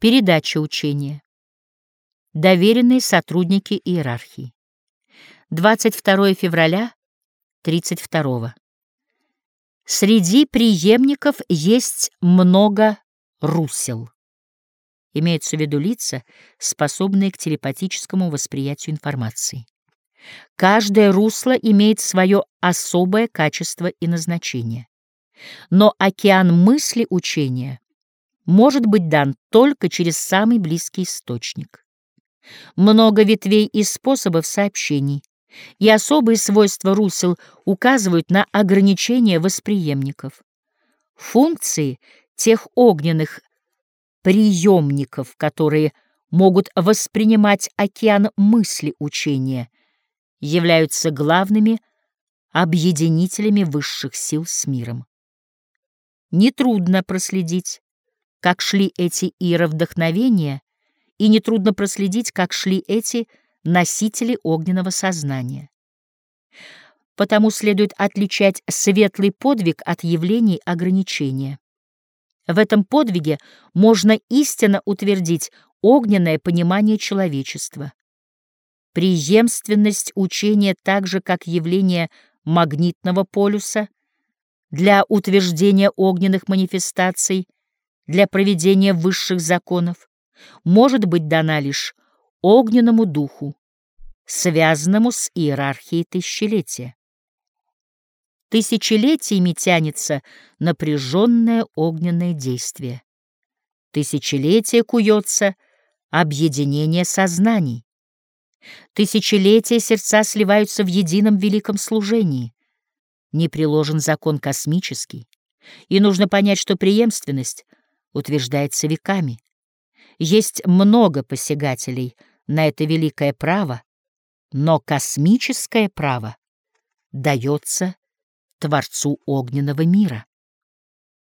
Передача учения. Доверенные сотрудники иерархии. 22 февраля 32 Среди преемников есть много русел. Имеются в виду лица, способные к телепатическому восприятию информации. Каждое русло имеет свое особое качество и назначение. Но океан мысли учения может быть дан только через самый близкий источник. Много ветвей и способов сообщений, и особые свойства русел указывают на ограничения восприемников. Функции тех огненных приемников, которые могут воспринимать океан мысли учения, являются главными объединителями высших сил с миром. Нетрудно проследить, как шли эти ира вдохновения, и нетрудно проследить, как шли эти носители огненного сознания. Потому следует отличать светлый подвиг от явлений ограничения. В этом подвиге можно истинно утвердить огненное понимание человечества. Преемственность учения так же, как явление магнитного полюса для утверждения огненных манифестаций, для проведения высших законов, может быть дана лишь огненному духу, связанному с иерархией тысячелетия. Тысячелетиями тянется напряженное огненное действие. Тысячелетие куется объединение сознаний. Тысячелетия сердца сливаются в едином великом служении. Не приложен закон космический, и нужно понять, что преемственность утверждается веками. Есть много посягателей на это великое право, но космическое право дается Творцу огненного мира.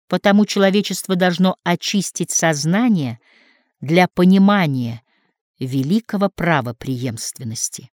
Потому человечество должно очистить сознание для понимания великого права преемственности.